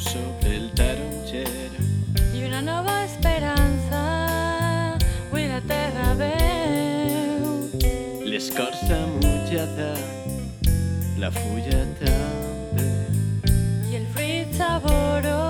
Sobre el taronger. y una nova esperanza avui la terra veu. L'escorça mullada, la fulla també. I el fruit saborós